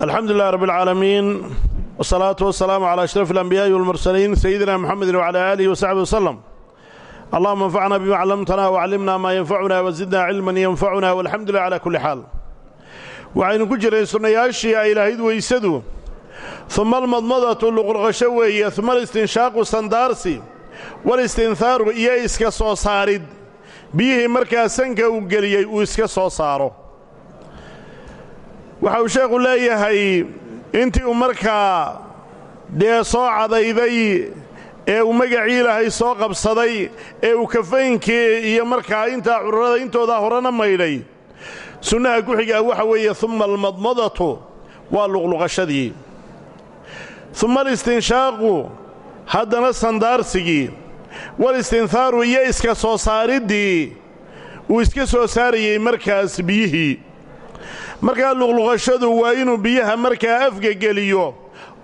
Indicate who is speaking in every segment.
Speaker 1: alxamdu lilah rab اlcaalamiin wsalaatu wasalaamu calaa ashraf alanbiyaa'i walmursaliin sayidina muxamedi wcala aalihi wasaxbi waslem allahuma anfacna bima callamtana wacallimna maa yanfacuna wazidna cilman yanfacuna walxamdu lilah cala kulli xaal. Waxaynu ku jiray sunnayaashii ay lahayd weysadu uma almadmadatu luqluqasho weeye uma alistinshaaqu sandaarsi walistinhaaru iyo iska soo saarid. Biyihii markaa sanka uu geliyey uu iska soo saaro waxa uu sheekhu leeyahay intii uu markaa dee soo cadayday ee uu magacii ilaahay soo qabsaday ee uu kafaynkii iyo markaa intaa cururada intoodaa horena maydhay sunnaha ku xigaa waxa weeye uma almadmadatu waa luqluqashadii. Uma alistinshaaqu haddana sandaarsigii walistinhaaru iyo iska soo saariddii uu iska soo saarayey markaas biyihii markaa luqluqashadu waa inuu biyaha markaa afga geliyo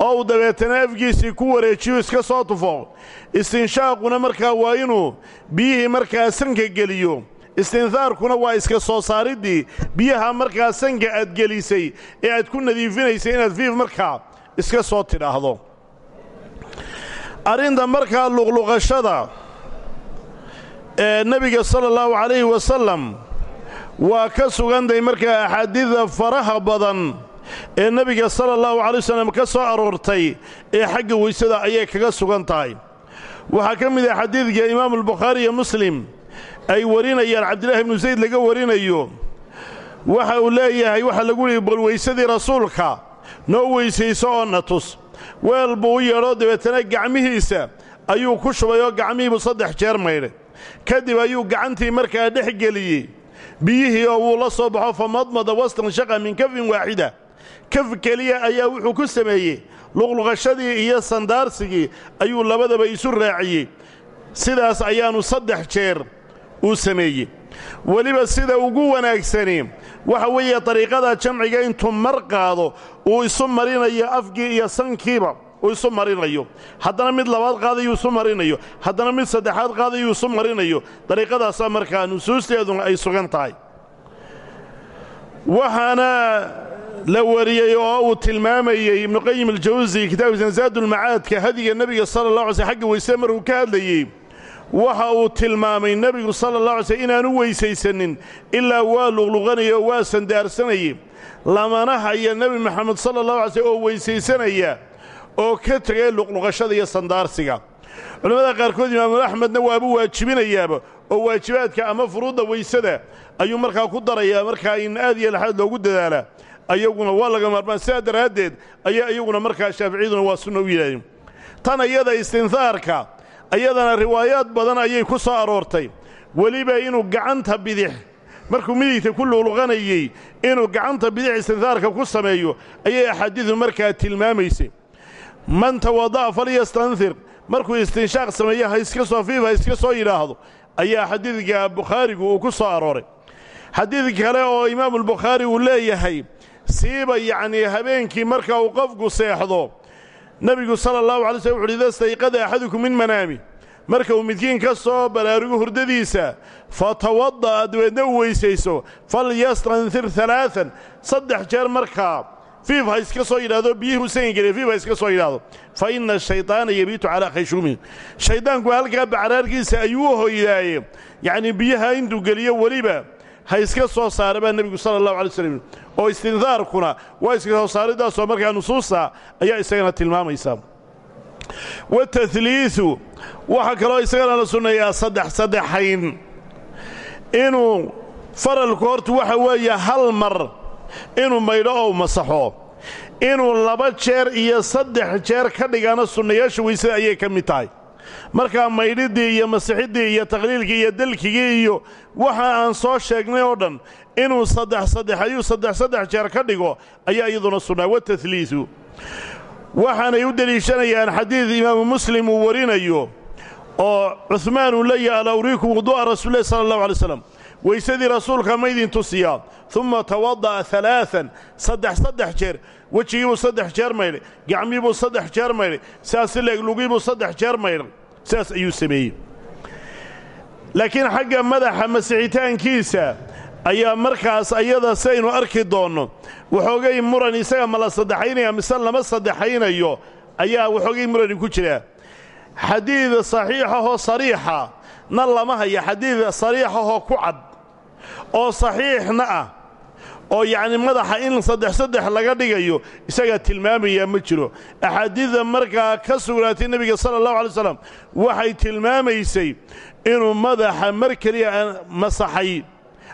Speaker 1: oo uu dabeetana afgiisii ku wareejiyo iska soo tufo. Istinshaaquna markaa waa inuu biyihii markaa sanka geliyo. Istinhaarkuna waa iska soo saariddii biyaha markaa sanka aad gelisay ee aad ku nadiifinaysay inaad fiif markaa iska soo tidhaahdo. Arrinta markaa luqluqashada ee nebiga sala allahu calayhi wasalam waa ka sugantahay markaa axaadiida faraha badan ee nebiga sala allahu calay wasalam ka soo aroortay ee xagga weysada ayay kaga sugan tahay. Waxaa ka mid ah xadiidka imaamulbukhaari iyo muslim ay warinayaan cabdillaahi ibnu sayd laga warinayo. Waxa uu leeyahay waxaa lagu yihi bal weysadii rasuulka noo weysayso oo na weel buu u yeedhoo dabeetana gacmihiisa ayuu ku shubay oo gacmihiibuu saddex jeer maydhay kadib ayuu gacantii markaa dhex geliyey biyihii oo wuu la soo baxo fa madmada wastanshaqa min kafin waaxida. Kaf keliya ayaa wuxuu ku sameeyey. Luqluqashadii iyo sandaarsigii ayuu labadaba isu raaciyey. Sidaas ayaannu saddex jeer uu sameeyey. Weliba sida ugu wanaagsani waxa weeye dariiqada jamciga intuu mar qaado uu isu marinayo afkii iyo sankiiba uu isu marinayo. Haddana mid labaad qaadayuu isu marinayo. Haddana mid saddexaad qaadayuu isu marinayo. Dariiqadaasaa markaa nusuusteeduna ay sugan tahay. Waxaana la wariyey oo uu tilmaamayey ibnuqayim aljawsi kitaabkiisa zaadulmacaadka hadiga nebiga sala allah alay sl xagga weysada markuu ka hadlayey waxa uu tilmaamay nebigu sala allah alay sl inaanu weysaysanin ilaa waa luqluqanayay oo waa sandaarsanayey lamana haya nebi moxamed sala allahu alay slm oo weysaysanaya oo ka tegay luqluqashada iyo sandaarsiga. Culimmada qaarkood imaamu axmedna waaba waajibinayaaba oo waajibaadka ama furuudda weysada ayuu markaa ku darayaa markaa in aad iyo laxaad loogu dadaalaa ayaguna waa laga maarmaan. Sidaa daraaddeed ayaa iyaguna markaa shaaficiyaduna waa sunna u yidhahdeen tan iyada istinhaarka ayadana riwaayaad badan ayay ku soo aroortay. Weliba inuu gacanta bidix markuu midigta ku luqluqanayey inuu gacanta bidix istinhaarka ku sameeyo ayay axaadiidu markaa tilmaamaysay man tawada'a falyastanhir markuu istinshaaq sameeyo ha iska soo fiif ha iska soo yidhaahdo ayaa xadiidka bukhaarigu uu ku soo arooray. Xadiid kale oo imaamulbukhaari uu leeyahay siiba yacnii habeenkii marka uu qofku seexdo nebigu sala allahu alay slm wuxuuhi ida stayqada axadukum min manaami. Marka uu midkiin ka soo baraarugo hurdadiisa fatawada'a dabeedna u weysayso falyastanhir alaaan saddex jeer markaa fiif ha iska soo yidhahdo biyihuu sangeliya fiif ha iska soo yidhahdo fa inna ashayطaana yabiitu calaa khayshuumihi shayddaanku halkaa bacraarkiisa ayuu hoydaaye yacnii biyaha intuu geliyo weliba ha iska soo saara baa nebigu sala allahu alay slam oo istinhaarkuna waa iska soo saaridaasoo markaa nusuusta ayaa isagana tilmaamaysa watahliidu waxaa kaloo isagana la sunneeyaa saddex saddexayn inuu faralku hortu waxa weeye hal mar inuu maydho oo masaxo. Inuu laba jeer iyo saddex jeer ka dhigana sunnayaasha weysada ayay ka mid tahay. Markaa maydhiddii iyo masixiddii iyo takhliilkii iyo dalkigii iyo waxa aan soo sheegnay oo dhan inuu saddex saddex ayuu saddex saddex jeer ka dhigo ayaa iyaduna sunnaa watahliidu waxaanay u deliishanayaan xadiid imaamu muslim uu warinayo oo cuhmaan uu leeyahay alawriikum wudu'a rasuulilahi sala allahu alay slam weysadii rasuulka ma ydin tusiyaa uma tawada'a alaaan saddex saddex jeer. Wejigiibuu saddex jeer maydhay gacmiibuu saddex jeer maydhay sidaas leeg lugiibuu saddex jeer maydhay sidaas ayuu sameeyey. Laakiin xagga madaxa masixitaankiisa ayaa markaas ayada sidaynu arki doonno waxoogay muran isaga ma la saddexaynaya mise lama saddexaynayo ayaa waxoogay murani ku jira. Xadiid saxiixahoo sariixa na lama haya xadiid sariixahoo ku cad oo saxiixna ah oo yacni madaxa in saddex saddex laga dhigayo isagaa tilmaamayaa ma jiro. Axaadiidda markaa ka sugnaatay nebiga sala allahu alay slam waxay tilmaamaysay inuu madaxa mar keliya masaxay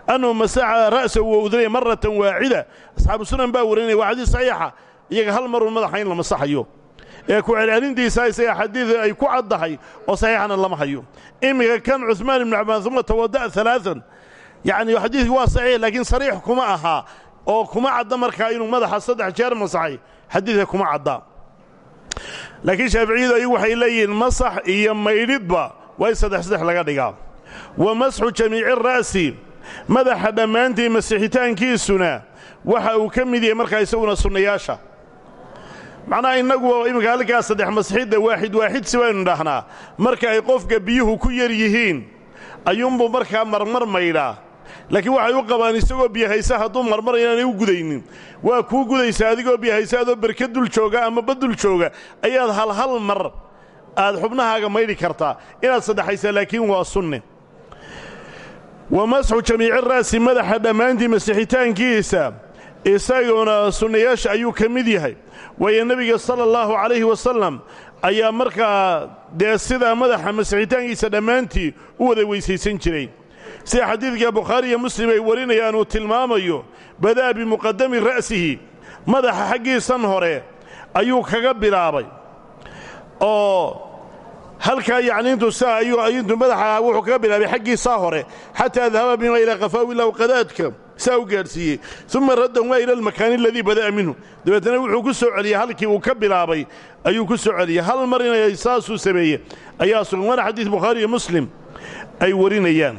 Speaker 1: anuu masaxa ra'sa wa udnaya maratan waaxida asxaabu sunan baa warinaya waa xadiis saxiixa. Iyaga hal marun madaxa in la masaxayo. Ee ku celcelintiisa isaga xadiid ay ku caddahay oo saxiixana lama hayo. Iminka kan cuhmaan ibnu cabaan uma tawada'a alaaan yacni xadiidku waa saxiix laakiin sariix kuma aha oo kuma cadda markaa inuu madaxa saddex jeer masaxay. Xadiidka kuma cadda. Laakiin shaaficiyadu ayagu waxay leeyihiin masax iyo maydhidba waa in saddex saddex laga dhigaa. Wa masxu jamiici ra'si madaxa dhammaantii masixitaankiisuna waxa uu ka mid yahay markaa isaguna sunnayaasha macnaha innagu iminka halkaa saddex masixidda waaxid waaxid si baynu dhahnaa. Marka ay qofka biyuhu ku yar yihiin ayuunbuu markaa marmar maydhaa laakiin waxay u qabaan isagoo biyahaysa hadduu marmar inaanay u gudaynin. Waa kuu gudaysaa adigoo biyahaysa adoo berka dul jooga ama badul jooga ayaad hal hal mar aad xubnahaaga maydhi kartaa inaad saddexaysaa laakiin waa sunne. Wa masxu jamiici ra'si madaxa dhammaantii masixitaankiisa isaguna sunnayaasha ayuu ka mid yahay. Waayo nebiga sala allahu calayhi wasalam ayaa markaa dee sidaa madaxa masixitaankiisa dhammaantii u wada weysaysan jiray sida xadiidka bukhaari iyo muslim ay warinayaan uu tilmaamayo badaa bimuqadami ra'sihi madaxa xaggiisan hore ayuu kaga bilaabay. Oo halkaa yacni intuu saa ayuu intuu madaxa wuxuu kaga bilaabay xaggiisaa hore xataa dahaba bima ilaa qafaawi ilaa qadaadka saa u gaadhsiiyey. Uma raddan waa ila almakaani aladii bada'a minhu. Dabeetana wuxuu ku soo celiyey halkii uu ka bilaabay ayuu ku soo celiyey hal mar inay saasuu sameeye ayaa sugan waana xadiid bukhaari muslim ay warinayaan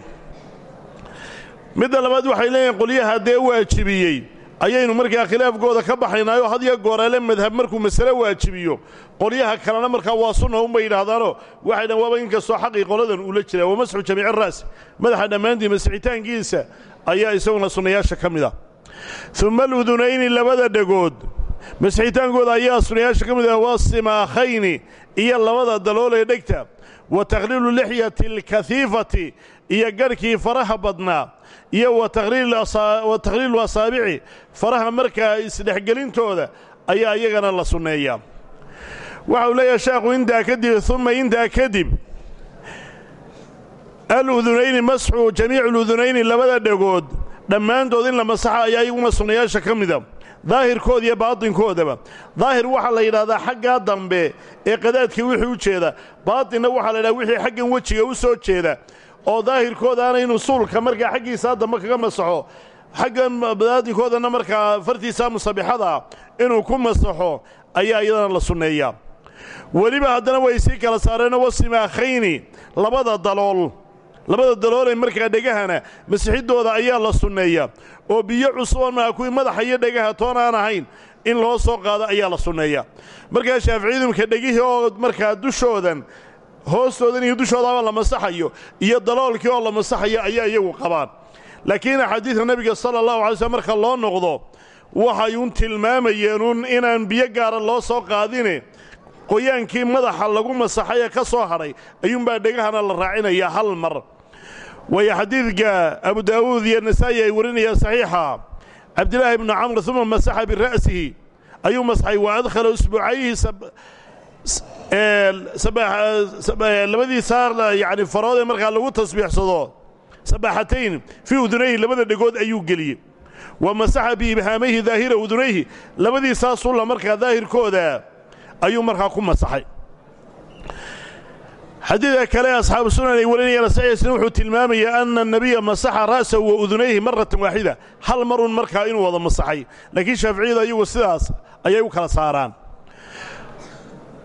Speaker 1: midda labaad waxay leeyihiin qolyaha dee waajibiyey. Ayaynu markaa khilaafkooda ka baxaynaayoo hadya gooreele madhab markuu masale waajibiyo. Qolyaha kalena markaa waa sunna unbay yidhaahdaanoo waxay dhan waaba inkastoo xaqii qoladan uula jiraa wa masxu jamiici ra's madaxa dhammaantii masixitaankiisa ayaa isaguna sunnayaasha ka mid a uma aludunayni labada dhegood masixitaankooda ayaa sunnayaasha ka mid ah wasimaakhayni iyo labada daloolee dhegta. Wa takhliilu lixyati alkahiifati iyo garhkii faraha badnaa iyo wa takhliilu asaabici faraha markaa isdhexgelintooda ayaa iyagana la sunneeyaa. Waxa uu leeyahay sheekhu intaa kadib uma intaa kadib aludunayni masxu jamiicu aludunayni labada dhegood dhammaantood in la masaxa ayaa iyaguna sunnayaasha ka mida daahirkooda iyo baatinkoodaba. Daahir waxaa la yidhahdaa xaggaa dambe ee qadaadka wixii u jeeda. Baatinna waxaa la yidhahda wixii xaggan wejiga u soo jeeda oo daahirkoodaana inuu suulka markaa xaggiisaa dambe kaga masaxo. Xaggan baatinkoodana markaa fartiisaa musabixada inuu ku masaxo ayaa iyadana la sunneeyaa weliba haddana way sii kala saareenoo wasimaakhayni labada dalool. Labada daloolee markaa dhegahana masixidooda ayaa la sunneeyaa oo biyo cusuban maaha kuwii madaxa iyo dhegaha toon aan ahayn in loo soo qaado ayaa la sunneeyaa markaa shaaficiyadumka dhegihii oo markaa dushoodan hoostoodan iyo dushoodaba la masaxayo iyo daloolkii oo la masaxayo ayaa iyagu qabaan. Laakiin axaadiidka nebiga sala allahu alay slm marka loo noqdo waxay un tilmaamayeenun inaan biyo gaara loo soo qaadine. Qoyaankii madaxa lagu masaxay ee ka soo hadhay ayuunbaa dhegahana la raacinayaa hal mar. Waayo xadiidka abu daawuud iyo nasaa'i ay warinayaan saxiixa cabdilaahi bnu camr uma masaxa bira'sihi ayuu masaxay wa adkhala usbuucayhi labadii saar yani faroodee markaa lagu tasbiixsado sabaaxatayn fii udunayhi labada dhegood ayuu geliyey. Wa masaxa biibhaamayhi daahira udunayhi labadiisaa sulla markaa daahirkooda ayuu markaa ku masaxay. Xadiidka kale asxaabu sunan ay warinayaan saxiixsna wuxuu tilmaamayaa ana anabiya masaxa ra'sahu wa udunayhi maratan waaxida hal marun markaa inuu wada masaxay. Laakiin shaaficiyada iyagu sidaas ayay u kala saaraan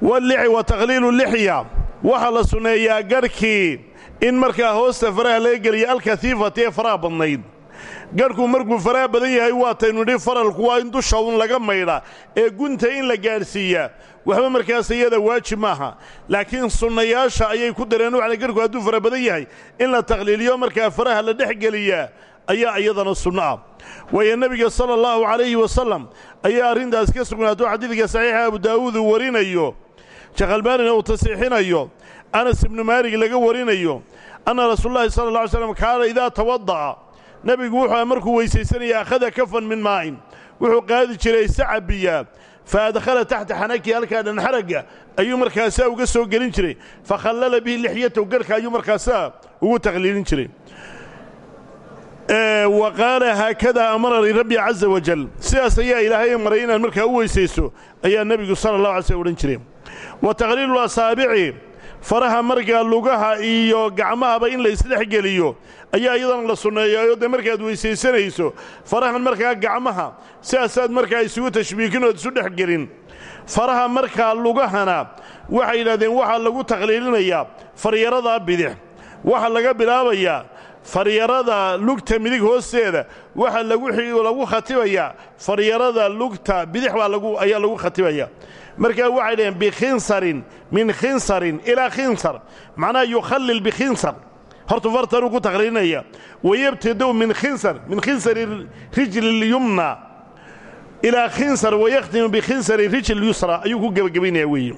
Speaker 1: wallixi wa takhliilu lixya. Waxaa la sunneeyaa garhkii in markaa hoosta faraha laga geliya alkahiifati ee faraha badnayd. Garhku markuu faraha badan yahay waataynu nidhi faralku waa in dusha un laga maydha ee gunta in la gaadhsiiyaa waxba markaas iyada waajib maaha. Laakiin sunnayaasha ayay ku dareen waxna garhku hadduu fara badan yahay in la takhliiliyo markaa faraha la dhex geliyaa ayaa iyadana sunno ah. Waayo nebiga sala allahu calayhi wasalam ayaa arrintaas ka sugnaato xadiidka saxiixa abu daawuud uu warinayo sheekhalbaanina uu tasiixinayo anas ibnu maalig laga warinayo anna rasuululahi sala alla alay slam kaana idaa tawada'a nebigu wuxuu markuu weysaysanaya akhada kafan min maa'in wuxuu qaadi jiray saca biyaa fa adkhala taxta xanaki halkaa dhan xaragga ayuu markaasaa uga soo gelin jiray fa khallala bihi lixyataw garhka ayuu markaasaa ugu taqliilin jiray. Wa qaala haakadaa amaranii rabbi caza wajal sidaas ayaa ilaahay maray inaad markaa u weysayso ayaa nebigu sala allah alay wa taqliilu asaabici faraha markaa lugaha iyo gacmahaba in la isdhex geliyo ayaa iyadana la sunneeyaayoo dee markaad weysaysanayso farahan markaa gacmaha sidaasaad markaa isugu tashbiikin ood isu dhex gelin faraha markaa lugahana waxay yidhahdeen waxaa lagu taqliilinayaa faryaradaa bidix waxaa laga bilaabayaa faryarada lugta midig hoosteeda waxaa lagu khatibayaa faryarada lugta bidix baa ayaa lagu khatibaya markaa waxay dhaheen bikhinsarin min khinsarin ilaa khinsar. Macnaha yukhallil bikhinsar hortu fartanuu ku taqliilinaya wayabtadow min khinsar min khinsari rijli lyumna. Ilaa khinsar wayakhtimu bikhinsari rijl yusra ayuu ku gebagabaynaya weeye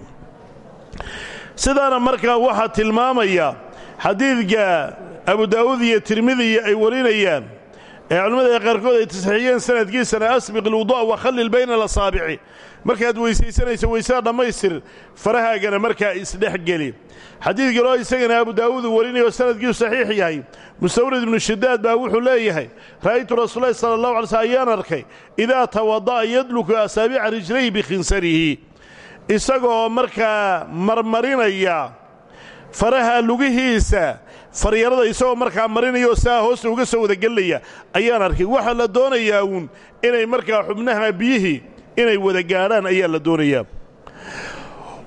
Speaker 1: sidaana markaa waxaa tilmaamaya xadiidka abu daa'uud iyo tirmidiya ay warinayaan ee culimmada qaarkood ay tasxiixiyeen sanadkiisana asbiq ilwudu'a wakhallil bayna alasaabici markaad weysaysanayso weysada dhammaystir farahaagana markaa isdhex geli xadiid kaloo isagana abu daa'uud uu warinayo sanadkiisu saxiix yahay. Mustawrid ibnu shidaad baa wuxuu leeyahay ra'aytu rasuulahi sala allahu alay slm ayaan arkay idaa tawada'a yadluku asaabica rijlayhi bikhinsarihi isagoo markaa marmarinaya faraha lugihiisa faryarada isagoo markaa marinayao saa hoosta uga soo wadagelinaya ayaan arkay. Waxaa la doonayaa uun inay markaa xubnaha biyihii inay wada gaadhaan ayaa la doonayaa.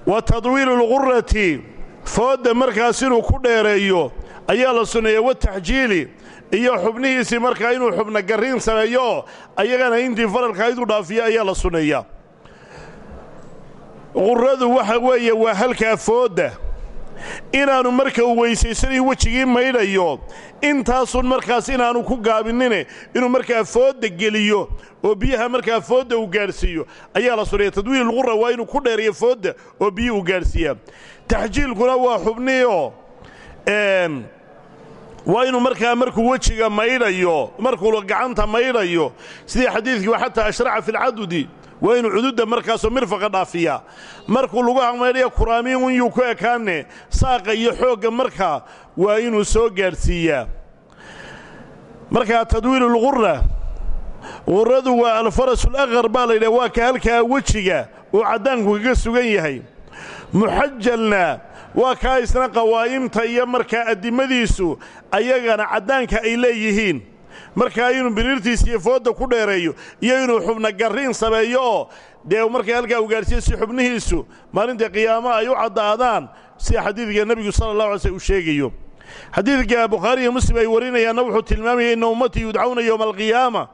Speaker 1: Wa tadwiilu lqurati foodda markaas inuu ku dheereeyo ayaa la sunneeya wataxjiili iyo xubnihiisii markaa inuu xubna garriin sameeyooo ayagana intii faralkaa idu dhaafiyo ayaa la sunneeyaa quradu waxa weeye waa halkaa foodda inaannu marka uu weysaysanayo wejigii maydhayo. Intaasun markaas inaannu ku gaabinine inuu markaa foodda geliyo oo biyaha markaa foodda uu gaadhsiiyo ayaa la sunneeya tadwiilulqura waa inuu ku dheeriyo foodda oo biyi uu gaadhsiiyaa taxjiilkuna waa xubniyo waa inuu markaa markuu wejiga maydhayo markuu gacanta maydhayo. Sidii xadiidkii xataa ashraca fi lcadudi waa inuu cududda markaasoo mirfaqa dhaafiyaa markuu lugaha maydhaya kuraamiin yuu ku ekaanne saaqa iyo xoogga markaa waa inuu soo gaadhsiiyaa markaa tadwiilulqura quradu waa alfarasulaqar baa la yidhaha waa ka halkaa wejiga uu caddaanku kaga sugan yahay. Muxajalna waa kaa isna qawaa'imta iyo markaa addimadiisu ayagana caddaanka ay leeyihiin markaa inuu biriirtiisa iyo foodda ku dheereeyo iyo inuu xubna garriin sameeyo oo dee markaa halkaa u gaadhsiiya si xubnihiisu maalinta qiyaamaha ay u caddaadaan sida xadiidka nebigu sala allah alay slm uu sheegayo. Xadiidka bukhaari iyo muslim ay warinayaanna wuxuu tilmaamaya inna ummatii yudcawna yowma alqiyaama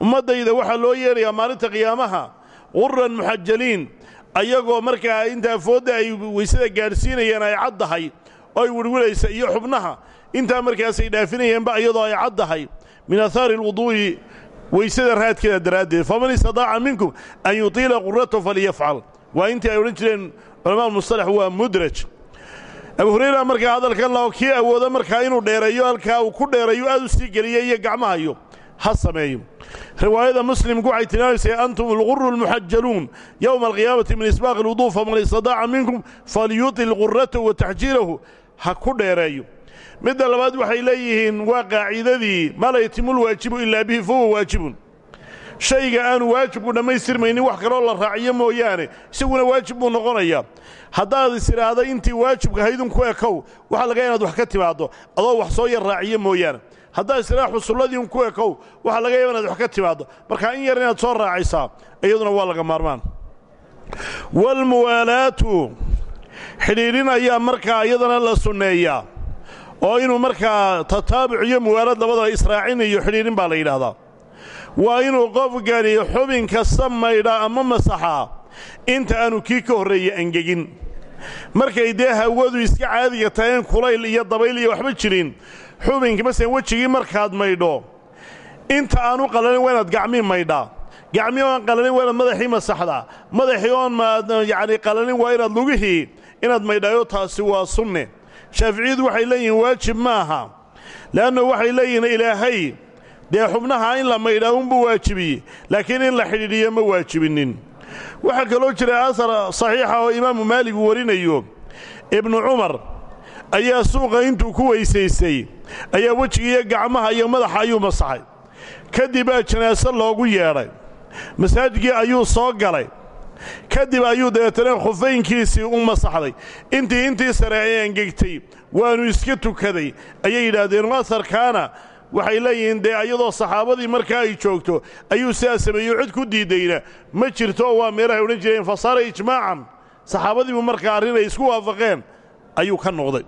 Speaker 1: ummaddayda waxaa loo yeedhayaa maalinta qiyaamaha quran muxajaliin ayagoo markaa intaa foodda ay weysada gaadhsiinayeen ay caddahay oo ay wirwilaysa iyo xubnaha intaa markaasay dhaafinayeenba iyadoo ay caddahay min ahaari alwuduu'i weysada raadkeeda daraaddeed. Faman istadaaca minkum an yutiila quratahu faliyafcal waa intii ay odhan jireen waa mudraj. Abu hurayra markaa hadalkan lao kii awooda markaa inuu dheereeyo halkaa uu ku dheereeyo aad u sii geliya iyo gacmahayo ha sameeyo. Riwaayada muslimku waxay tilmaamaysaa antum alguru almuxajaluun yowma alqiyaamati min isbaaqi alwuduu faman istadaaca minkum falyutil quratahu wa taxjiilahu ha ku dheereeyo midda labaad waxay leeyihiin waa qaacidadii maa la yatimulwaajibu ilaa bihi fahuwa waajibun. Shayga aanu waajibku dhammaystirmaynin wax kaloo la raaciyo mooyaane isaguna waajib buu noqonayaa. Haddaad is intii waajibka haydun ku ekow waxaa laga inaad wax ka timaaddo adoo wax soo yar raaciyo mooyaane. Haddaad is idhaha xusulladiin ku ekow waxaa laga yaaba inaad wax ka timaaddo. Markaa in yar inaad soo raacaysaa iyaduna waa laga maarmaan. Walmuwaalaatu xidhiidhin ayaa markaa iyadana la sunneeyaa oo inuu markaa tataabuc iyo muwaalad labadaba israacin iyo xidhiidhin baa la yidhaahdaa. Waa inuu qofkani xubin kasta maydha ama masaxaa inta aanu kii ka horreeya angegin markay dee hawadu iska caadiga taheen kulayl iyo dabayl iyo waxba jirin xubinka masalan wejigii markaad maydho. Inta aanu qalalin waa inaad gacmii maydhaa gacmii oan qalalin waa inaad madaxii masaxdaa madaxii oon yacni qalalin waa inaad lugihii inaad maydhaayo taasi waa sunne shaaficiyadu waxay leeyihiin waajib ma aha le'annu waxay leeyihiin ilaahay dee xubnaha in la maydhaa unbuu waajibiyey laakiin in la xidhiidhiyo ma waajibinin. Waxaa kaloo jira asar saxiixa oo imaamu maalig warinayo. Ibnu cumar ayaa suuqa intuu ku weysaystay ayaa wejigiiyo gacmaha iyo madaxa ayuu masaxay. Kadib baa janaaso loogu yeedhay. Masaajidkii ayuu soo galay kadib ayuu dabeetana khufaynkiisii u masaxday. Intii intii sare ay angegtay waannu iska tukaday. Ayay yidhaahdeen asarkaana waxay leeyihiin dee iyadoo saxaabadii markaa ay joogto ayuu sidaa sameeyo cid ku diiddayna ma jirto oo waa meelahay odhan jireen fasaara ijmaacan saxaabadiibu markaa arrin ay isku waafaqeen ayuu ka noqday.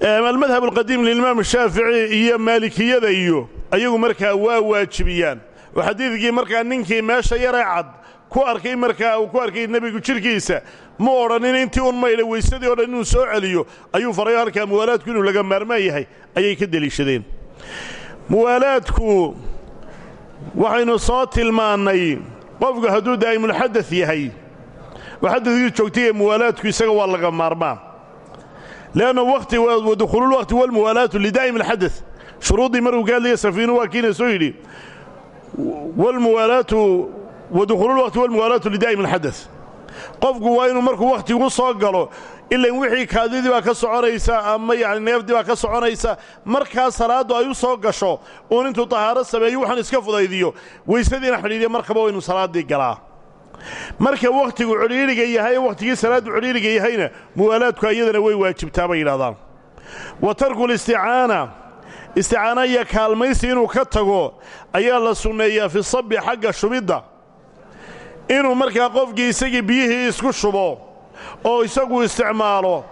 Speaker 1: Almadhab alqadiim lilimaam shaafici iyo maalikiyada iyo ayagu markaa waa waajibiyaan xadiidkii markaa ninkii meesha yaree cad ku arkay markaa uu ku arkay nebigu jidhkiisa ma odhanin intii un maydha weysadii o dhan inuu soo celiyo ayuu farayo halkaa muwaalaadku inuu laga maarmaan yahay ayay ka deliishadeen. Muwaalaadku waxaynu soo tilmaannay qofku hadduu daa'imulxadas yahay oo xadadkii joogtay ee muwaalaadku isaga waa laga maarmaan. Leanna wakhti wadukhuululwaqti walmuwaalaatu lidaa'im alxadas shuruuddii markuu ka hadlaya safiinu waa kiina soo yidhi walmuwaalaatu wadukhuululwaqti walmuwaalaatu lidaa'im alxadas qofku waa inuu markuu wakhtigu soo galo ilan wixii kaadidii baa ka soconaysa ama yacni neefdii baa ka soconaysa markaa salaaddu ay u soo gasho uun intuu tahaaro sameeyo waxaan iska fudaydiyo weysadiina xidhiidya markaba waa inuu salaaddii galaa. Marka wakhtigu codhiidhiga yahay wakhtigii salaaddu codhiidhiga yahayna muwaalaadku iyadana way waajibtaa bay yidhahdaan wa tarkulisticaana isticaana iyo kaalmaysi inuu ka tago ayaa la sunneeyaa fi sabbi xagga shubidda. Inuu markaa qofkii isagii biyihii isku shubo oo isagu isticmaalo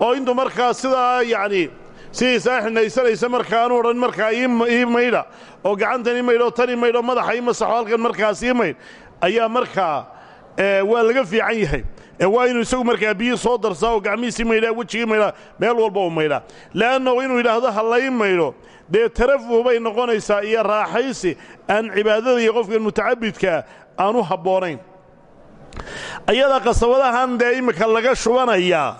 Speaker 1: oo intuu markaa sidaa yacni sidiisaa xinaysanaysa markaanu odhan markaa ii maydha oo gacantan ii oo tan ii oo madaxa ii masaxo halkan markaas ii maydh ayaa markaa waa laga fiican yahay. Waa inuu isagu markaa biyihii soo darsaa oo gacmihiisii maydhaa wejigii maydhaa meel walba uu maydhaa inuu yidhaahdo ha maydho dee tarafuh bay noqonaysaa iyo raaxaysi aan cibaadada iyo qofkan mutacabidkaa aanu habboonayn. Ayadaa qasabadahan dee iminka laga shubanayaa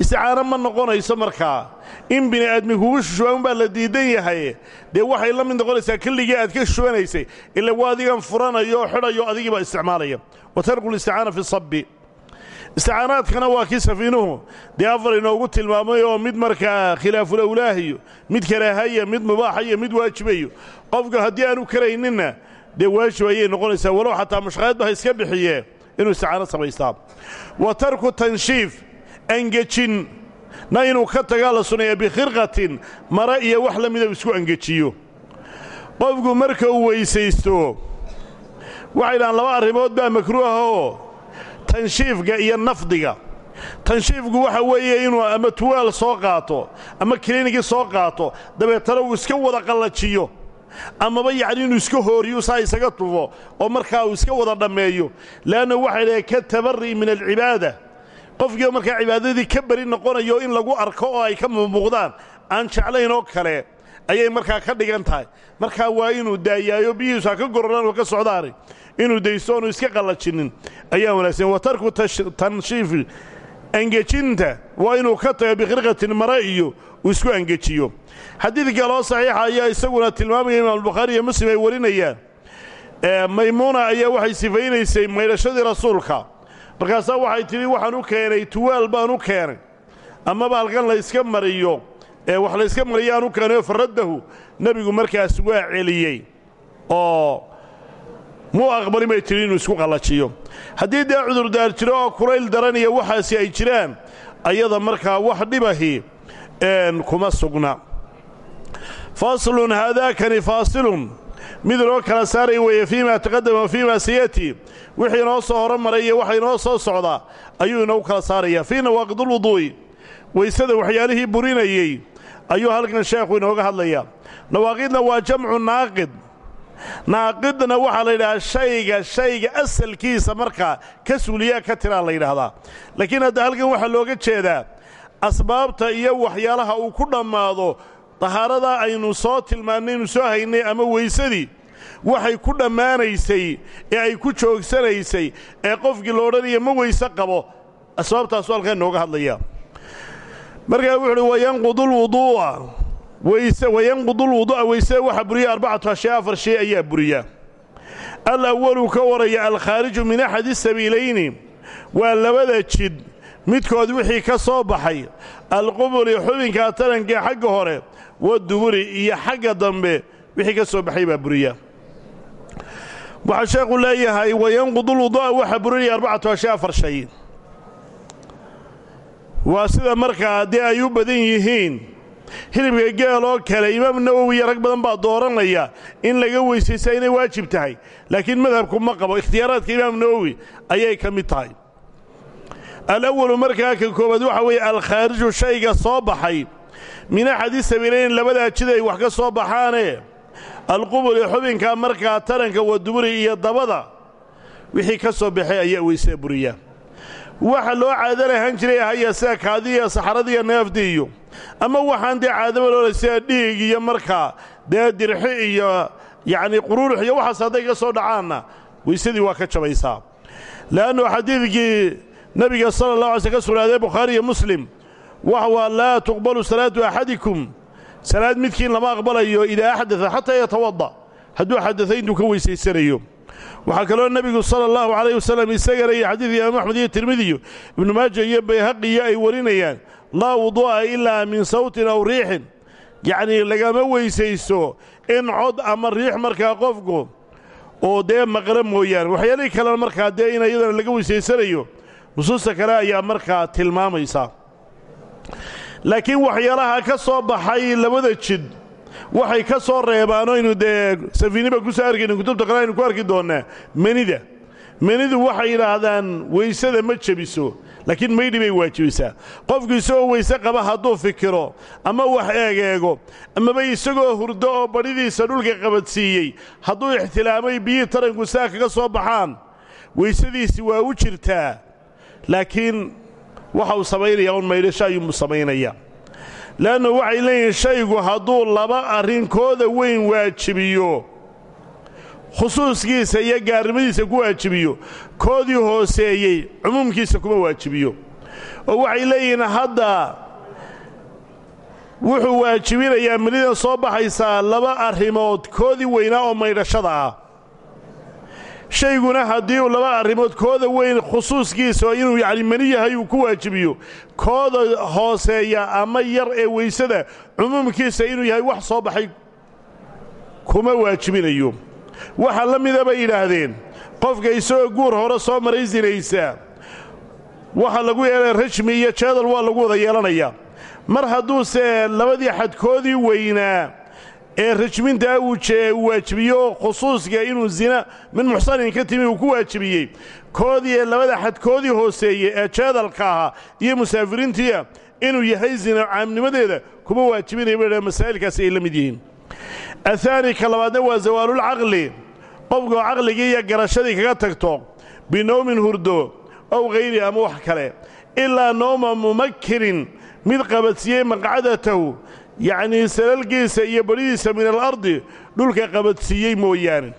Speaker 1: isticaano ma noqonayso markaa in bini aadmi kugu shushuba unbaa la diidan yahay. Dee waxay la mid noqonaysaa kelligii aad ka shubanaysay ila waa adigan furanayo oo xidhayo adigiibaa isticmaalaya. Wa tarku listicaana fi sabbi isticaanaadkana waa kii safiinuhu. Dee afar inoogu tilmaamay oo mid markaa khilaafulawlaahiyo mid karaahaya mid mubaaxayo mid waajibayo. Qofku haddii aanu karayninna dee waajib ayay noqonaysaa. Walow xataa mushqaadba ha iska bixiyee inuu isticaano samaystaa wa tarku tanshiif angejin na inuu ka tagaa la suneeya bikhirqatin mare iyo wax la mida isku angejiyo qofku marka uu weysaysto waxay dhahaan laba arrimood baa makruuha oo tanshiifka iyo nafdiga. Tanshiifku waxa weeye inuu ama tuwaal soo qaato ama kiliinigii soo qaato dabeetana uu iska wada qallajiyo. Amaba yacni inuu iska hooriyo saa isaga tufo oo markaa uu iska wada dhammeeyo. Le'anna waxay dhahay ka tabari min alcibaada. Qofkii markaa cibaadadii ka beri noqonayo in lagu arko oo ay ka muuqdaan aan jeclayn oo kale ayay markaa ka dhigan tahay. Markaa waa inuu daayaayo biyihiisu ka gororaan oo ka socdaani inuu daysto oonu iska qallajinin ayaa wanaagsan. Wa tarku tanshiifi angejinta waa inuu ka tago bikhirqatin mare iyo uu isku angejiyo. Xadiid kaloo saxiixa ayaa isaguna tilmaamaya imaamulbukhaari iyo muslim ay warinayaan. Maymuuna ayaa waxay sifaynaysay maydhashadii rasuulka. Markaasaa waxay tidhi waxaan u keenay tuwaal baan u keenay. Amaba halkan layska mariyo ee wax layska mariyo aan u keenayo faraddahu nebigu markaas waa celiyey. Oo muu aqbalin bay tidhi inuu isku qallajiyo. Haddii dee cudurdaar jiro oo kulayl daran iyo waxaasi ay jiraan ayada markaa wax dhibahi kuma sugna. Faslun haadaakani faasilun mid inoo kala saaraya weeye fii ma taqadama wa fii ma sayati wixii inoo soo horumaray iyo waxa inoo soo socdaa ayuu inoogu kala saaraya. Fii nawaaqidulwuduu'i waysada waxyaalihii burinayey ayuu halkan sheekhu inooga hadlayaa. Nawaaqidna waa jamcu naaqid naaqidna waxaa la yidhahaa shayga shayga asalkiisa markaa ka suuliyaa ka tiraa la yidhaahdaa laakiin hadda halkan waxaa looga jeedaa asbaabta iyo waxyaalaha uu ku dhammaado dahaaradaa aynu soo tilmaannaynu soo haynay ama weysadii waxay ku dhammaanaysay ee ay ku joogsanaysay ee qofkii lo odhanaya ma weyse qabo asbaabtaasu halkaa inooga hadlaya markaa wuxu uhi wayanqudulwuduu'a weyse wayanqudulwuduu'a weysada waxaa buriya arbacatu ashyaa afar shay ayaa buriya. Al awalu ka waraya alkhaariju min axadi sabiilayni waa labada jid. Midkood wixii ka soo baxay alqubuli xubinka taranka xagga hore waduburi iyo xagga dambe wixii ka soo baxay baa buriya. Waxaa sheekhu leeyahay burinaya ashyaa afar shay. Waa sida markaa dee ay u badan yihiin hilibka geel oo kale imaam nawowi iyo rag badan baa dooranaya in laga weysaysaa inay waajib tahay. Laakiin madhabku ma qabo ikhtiyaaraadka imaam nawowi ayay ka mid tahay. Alawalu markaa ka koowaad waxa weeye alkhaariju shayga soo baxay. Min axadi sabiilayn labadaa jid ay wax ka soo baxaane. Alqubuli xubinka markaa taranka waduburi iyo dabada wixii ka soo baxay ayaa weysee buriya. Waxa loo caado lahaan jiray ahaya sida kaadiya saxaradiiyo neefdi ama waxaan dee caadaba loola sida dhiig iyo markaa dee dirxi iyo yacnii quruurux iyo waxaas hadday ka soo dhacaanna weysadii waa ka jabaysaa. Le'annu xadiidkii nebiga sala allah alay sl ka bukhaari iyo muslim waxa waa laa tuqbalu salaatu axadikum. Salaad midkiin lama aqbalayo idaa axdada xataa yatawadda. Hadduu xadaday intuu ka weysaysanayo. Waxaa kaloo nebigu sala allahu calayh wasalam isagana iyo xadiidka axmed iyo tirmidiyo ibnu maaja iyo bayhaqiyo ay warinayaan laa wuduu'a ilaa min sawtin aw riixin. Yacnii lagama weysaysto in cod ama riix markaa qofku oo dee maqra mooyaane. Waxyaalihii kalena markaa dee in iyadana laga weysaysanayo nusuusta kale ayaa markaa tilmaamaysa. Laakiin waxyaalaha ka soo baxay labada jid waxay ka soo reebaan aynu dee safiiniba ku soo arkayna kutubta kale aynu ku arki doonnaa menida. Menidu waxay yidhaahdaan weysada ma jebiso laakiin maydhi bay waajibisaa qofku isagoo weyse qaba hadduu fikiro ama wax eegeego amaba isagoo hurdo oo badhidiisa dhulka qabadsiiyey hadduu ixtilaamay biyihii taranku saa kaga soo baxaan weysadiisi waa u jirtaa. Laakiin waxa uu samaynayaa un maydhasho ayuunbu samaynaya. Le'annu waxay leeyihiin shaygu hadduu laba arrinkooda weyn waajibiyo khusuuskiisa iyo gaarnimadiisa ku waajibiyo koodii hooseeyey cumuumkiisa kuma waajibiyo. Oo waxay leeyihiin hadda wuxuu waajibinayaa menidan soo baxaysaa laba arrimood koodii weynaa oo maydhashada ah. Shayguna haddii uu laba arrimood kooda weyn khusuuskiisa inuu yacni meni yahay uu ku waajibiyo kooda hooseeya ama yar ee weysada cumuumkiisa inuu yahay wax soo baxay kuma waajibinayo waxaa la mida bay yidhaahdeen. Qofka isagoo guur hore soo maray sinaysaa waxa lagu yeelaya rajmi iyo jeedal waa lagu wada yeelanayaa mar hadduuse labadii xadkoodii weynaa ee rajmintaa uu waajibiyo khusuuska inuu zina min muxsanin ka timi uu ku waajibiyey koodii ee labada xadkoodii hooseeye ee jeedalka ahaa iyo musaafiriintiia inuu yahay zina caamnimadeeda kuma waajibinaya bay masaa'ilkaasi ay la mid yihiin ahaani ka labaadna waa zawaalulcaqli qofkoo caqligii iyo garashadii kaga tagto binowmin hurdo ow hayri ama wax kale ilaa nowma mumakinin mid qabadsiiyey maqcadatahu yacnii salalgiisa iyo badhidiisa min alardi dhulka qabadsiiyey mooyaane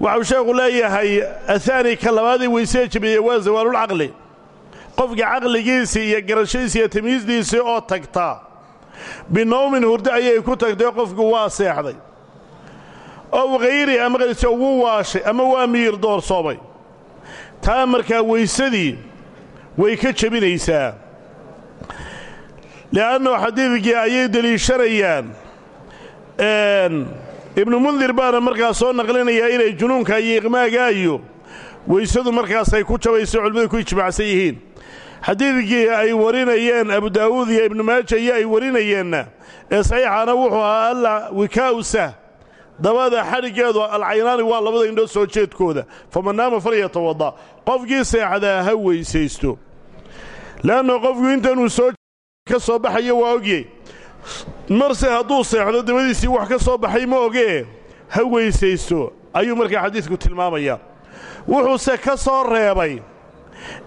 Speaker 1: waxau sheekhu leeyahay ahaani ka labaadii weysee jabiyey waa zawaalulcaqli qofka caqligiisii iyo garashadiisi iyo tamyiisdiisii oo tagta binowmin hurdo ayay ku tagtay qofku waa seexday. Ow khayri ama qariso wuu waashay ama waa miyir doorsoomay taa markaa weysadii way ka jebinaysaa. Le'annu xadiidkii ayay deliishanayaan ibnu mundir baana markaas soo naqlinayaa inay junuunka iyo iqmaaga iyo weysadu markaas ay ku jabayso culimmadu ku ijmaacsan yihiin xadiidkii ay warinayeen abu daa'uud iyo ibnu maaja iyo ay warinayeenna ee saxiixaana wuxuu ahaa alla wikaa'u sah dabada xadhiggeedu alcaynaani waa labada indhoo soo jeedkooda faman naama falyatawadda qofkii seexdaa ha weysaysto. Le'anna qofku intanuu soo ka soo baxayo waa ogyey marse hadduu seexdo dabadiisii wax ka soo baxay ma ogee ha weysaysto ayuu markaa xadiidku tilmaamayaa. Wuxuuse ka soo reebay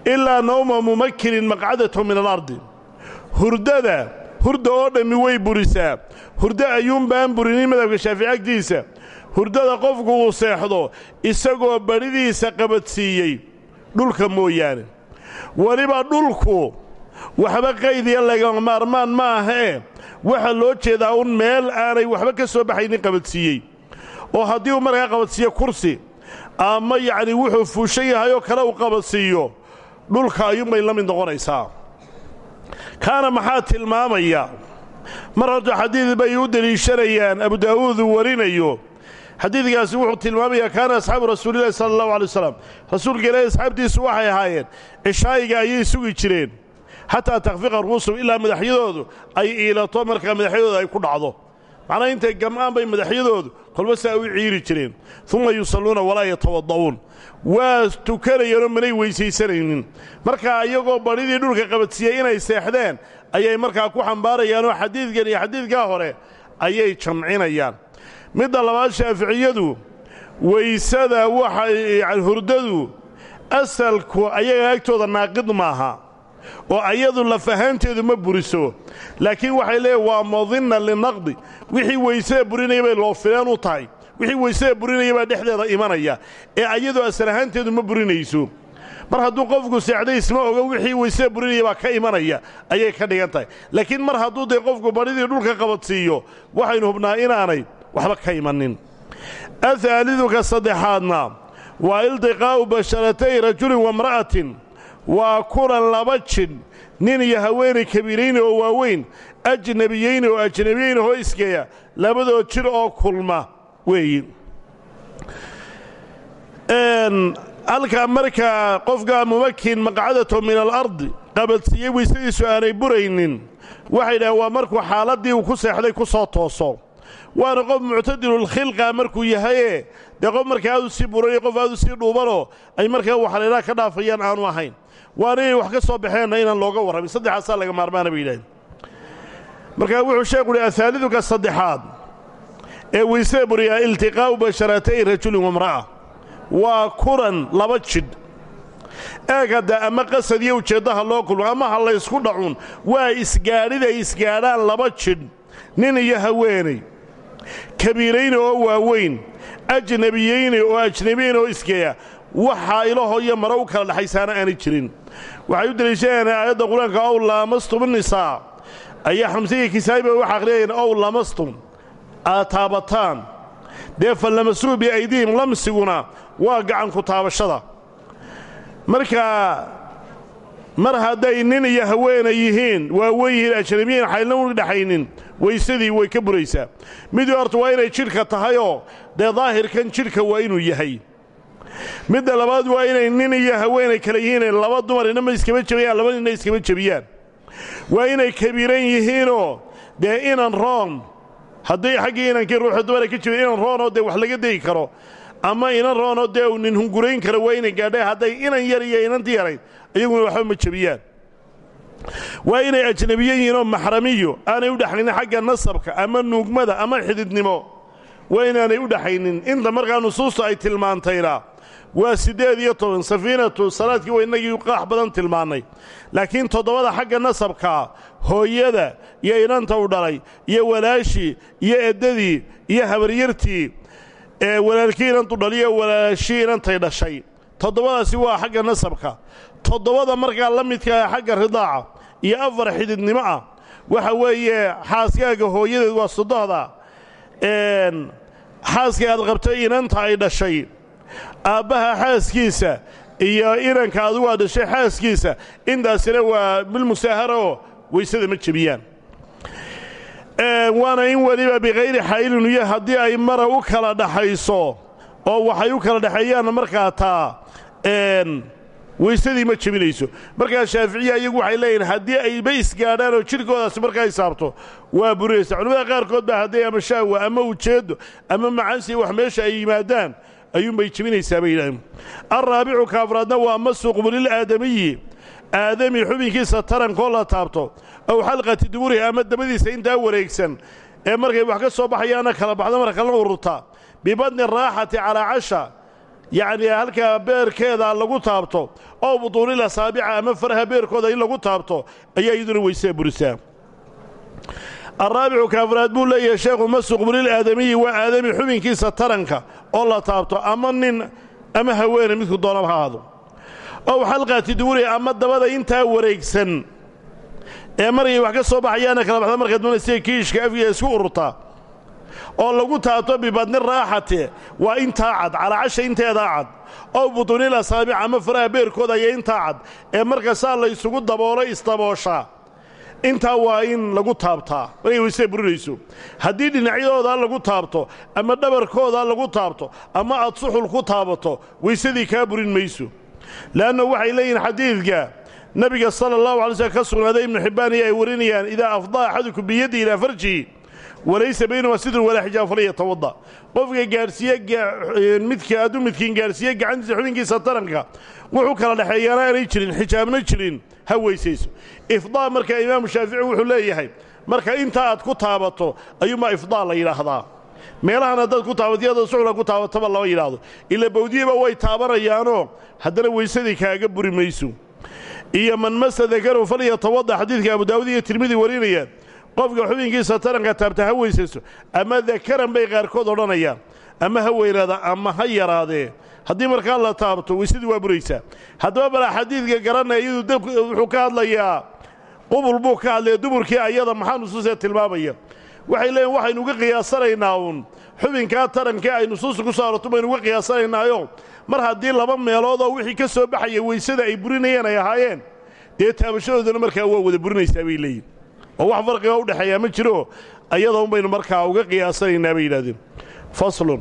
Speaker 1: ilaa nowma mumakinin maqcadatu min alardi. Hurdada hurda oo dhammi way burisaa hurdo ayuunbaan burinin madhabka shaafici agtiisa. Hurdada qofku uu seexdo isagoo badhidiisa qabadsiiyey dhulka mooyaane. Weliba dhulku waxba qaydiya lagama maarmaan ma ahee waxaa loo jeedaa un meel aanay waxba ka soo baxaynin qabadsiiyey oo haddii uu markaa qabadsiiyo kursi ama yacni wuxuu fuushan yahay oo kale uu qabadsiiyo dhulka ayuunbay la mid noqonaysaa. Kaana maxaa tilmaamaya? Mar horta xadiid bay u deliishanayaan abu daa'uud uu warinayo. Xadiidkaasi wuxuu tilmaamayaa kaana asxaabu rasuulillahi sala allahu alay wasalam rasuulka ilaahi asxaabtiisu waxay ahaayeen cishaayiga ayay sugi jireen. Xataa takfiqa ruusum ilaa madaxyadoodu ay iilato markaa madaxyadooda ay ku dhacdo. Macnaha intay gam'aan bay madaxyadoodu kolba saa u ciiri jireen. Uma yusalluuna walaa yatawada'uun waa tukanayeenoo manay weysaysanaynin. Markaa iyagoo badhidii dhulka qabadsiiyey inay seexdeen ayay markaa ku xambaarayaanoo xadiidkan iyo xadiidkaa hore ayay jamcinayaan. Midda labaad shaaficiyadu weysada waxay hurdadu asalku ayaga agtooda naaqid maaha oo ayadu lafahaanteedu ma buriso. Laakiin waxay leeyiin waa madinna linaqdi wixii weysada burinaya bay loo fileen u tahay wixii weysada burinaya baa dhexdeeda imanaya. Ee ayadu asal ma burinayso. Mar hadduu qofku seexday isma oga wixii weysada burinaya baa ka imanaya. Ayay ka dhigan tahay. Laakiin mar hadduu dee qofku badhidii dhulka qabadsiiyo waxaynu hubnaa inaanay waxba ka imanin. Ahaaliduka saddexaadna waa iltiqaa'u basharatay rajulin wamra'atin waa kulan laba jidh nin iyo haweenay kabiirayni oo waaweyn ajnabiyeyni oo ajnabiyeyni oo isgeeya labadoo jir oo kulma weeyi. Halkaa markaa qofka mumakin maqcadato min alardi qabadsiiyey weysadiisu aanay buraynin waxay dhahaan waa markuu xaaladdii uu ku seexday ku soo tooso. Waana qof muctadilulkhilqa markuu yahayee dee qof markaa aadu sii buraniyo qof aadu sii dhuubanoo ay markaa waxaleelaa ka dhaafayaan aanu ahayn. Waana inay wax ka soo baxeenna inaan looga warramin saddexaasaa laga maarmaana bay yidhahdeen. Markaa wuxuu sheekhu uhi ahaaliduka saddexaad ee weysada buriyaa iltiqaa'u basharatay rajulin wamra'a waa kulan laba jidh eeg ama qasad iyo ujeeddaha loo kulmo ama ha laysku dhacun waa isgaadhid ay isgaadhaan laba jidh nin iyo haweenay kabiirayni oo waaweyn ajnabiyeyni oo ajnabiyeyni oo isgeeya waxaa ilaho iyo mare u kala dhexaysaana aanay jirin. Waxay u deliishanayaan aayadda qur'aanka ow laamastum nisaa. Ayaa xamsiga kisaayiba waxa akhriyayeen ow lamastum aad taabataan dee fa lamasuu biaydihim lamsiguna waa gacanku taabashada. Marka mar hadday nin iyo haweenay yihiin waaweyn yihiin ajnabiyiin xaylna u dhexaynin weysadii way ka buraysaa. Midii horta waa inay jidhka tahayoo dee daahirkan jidhka waa inuu yahay. Midda labaad waa inay nin iyo haweenay kale yihiin laba dumar inama iskama jebiyaan laba ninna iskama jebiyaan waa inay kabiiran yihiinoo dee inan roon haddii xaggii inankii ruuxu dumara ka jebin inan roonoo dee wax laga dayi karo. Ama inan roonoo dee uu nin hungurayn karo waa inay gaadhay hadday inan yar iyo inantii yarayd iyaguna waxba ma jebiyaan. Waa inay ajnabiye yihiinoo maxramiyo aanay u dhexaynin xagga nasabka ama nuugmada ama xididnimo. Waa inaanay u dhexaynin inta markaa nusuustu ay tilmaantayna. Waa siddeed iyo toban safiinatu salaadkii waa innagii qaax badan tilmaannay laakiin toddobada xagga nasabkaa hooyada iyo inanta u dhalay iyo walaashii iyo eddadii iyo habaryartii ee walaalkii inantu dhaliyo walaashii inantay dhashay. Toddobadaasi waa xagga nasabka. Toddobada markaa la midkaa xagga ridaaca iyo afar xididnimo ah waxa weeye xaaskaaga hooyadeed waa sodohda xaaska aad qabtay inanta ay dhashay aabbaha xaaskiisa iyo inanka adigu aad dhashay xaaskiisa intaasina waa bilmusaahara oo weysada ma jebiyaan. Waana in weliba bikayri xaylin iyo haddii ay mara u kala dhaxayso oo waxay u kala dhexeeyaanna markaa taa weysadii ma jebinayso. Markaa shaaficiya iyagu waxay leeyihiin haddii ayba isgaadhaan oo jidhkoodaasi markaa isaabto waa burinaysa culimmada qaarkood baa hadday ama shaawa ama ujeeddo ama macaansi wax meesha ay yimaadaan ayuunbay jebinaysaa bay yidhahdeen. Alraabicu ka afraadna waa masu qubulil'aadamiyi aadami xubinkiisa tarankoo la taabto ow xalqati duburihi ama dabadiisa intaa wareegsan ee markay wax ka soo baxayaana kala baxda marka kalena ururta. Bibadni raaxati calaa casha yacnii halkaa beerkeeda lagu taabto oo butuunil asaabica ama faraha beerkooda in lagu taabto ayaa iyaduna weysada burisaa. Alraabicu kaafraad buu leeyahay sheekhu masu qublil aadamiyi waa aadami xubinkiisa taranka oo la taabto ama nin ama haweene midku doonaba ha ahaado ow xalqaati duburi ama dabada intaa wareegsan. Ee markay wax ka soo baxayaana kala baxda markaad doonaysa kiishka afgiga isku ururtaa oo lagu taabto bibadni raaxate waa intaa cad calaacasha inteedaa cad ow butuunil asaabic ama faraha beerkooda ayaa intaa cad ee markasaa la ysugu daboolo isdabooshaa intaa waa in lagu taabtaa. Markay weysada burinayso. Haddii dhinacyadoodaa lagu taabto ama dhabarkoodaa lagu taabto ama aad suxul ku taabato weysadii kaa burin mayso le'anna waxay leeyihiin xadiidka nebiga sala allahu alay slm ka sugnaaday ibnu xibbaan iyo ay warinayaan idaa afdaa axadukum biyaddi ilaa farjihi walaysa baynahuma sidrun walaa xijaab falyatawada qofka gaadhsiiye midka hadduu midkiin gaadhsiiye gacantiisa xubinkiisa taranka wuxuu kala dhexeeyaana aanay jirin xijaabna jirin ha weysayso ifdaa marka imaamu shaafici wuxuu leeyahay marka intaa aad ku taabato ayuunbaa ifdaa la yidhaahdaa meelahan haddaad ku taabato iyadoo suxula ku taabataba lama yidhaahdo. Ila bawdiyeba way taabanayaanoo haddana weysadii kaaga buri mayso. Iyo man masa dakaru falyatawada xadiidka abu daawud iyo tirmidi warinayaan qofka xubinkiisa taranka taabta ha weysayso ama dakaran bay qaarkood odhanayaan ama ha weynaada ama ha yaraadee. Haddii markaa la taabto weysadii waa buraysaa. Haddaba balaa xadiidka garanaya iyadu dab wuxuu ka hadlayaa qubul buu ka hadlaya duburkii ayada maxaa nusuusee tilmaamaya waxay leeyiin waxaynu uga qiyaasanaynaa uun. Xubinkaa tarankee ay nusuusta ku soo aroorto baynu uga qiyaasanaynaayo. Mar haddii laba meeloodoo wixii ka soo baxaya weysada ay burinayeen ay ahaayeen dee taabashadoodana markaa waa wada burinaysaa bay leeyihiin oo wax farqiga u dhexeeyaa ma jiro ayada un baynu markaa uga qiyaasanaynaa bay yidhahdeen faslun